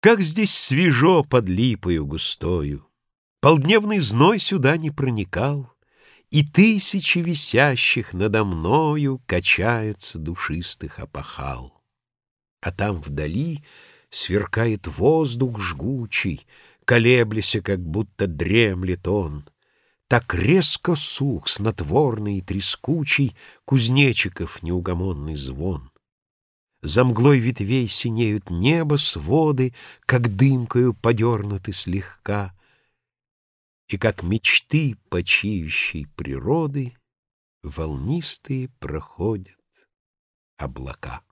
Как здесь свежо под липою густою! Полдневный зной сюда не проникал, И тысячи висящих надо мною Качаются душистых опахал. А там вдали сверкает воздух жгучий, Колебляся, как будто дремлет он. Так резко сух, снотворный и трескучий, Кузнечиков неугомонный звон. За мглой ветвей синеют небо, своды, Как дымкою подернуты слегка, И как мечты почиющей природы Волнистые проходят облака.